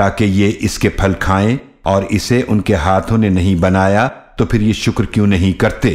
ताकि ये इसके फल खाएँ और इसे उनके हाथों ने नहीं बनाया तो फिर ये शुक्र क्यों नहीं करते?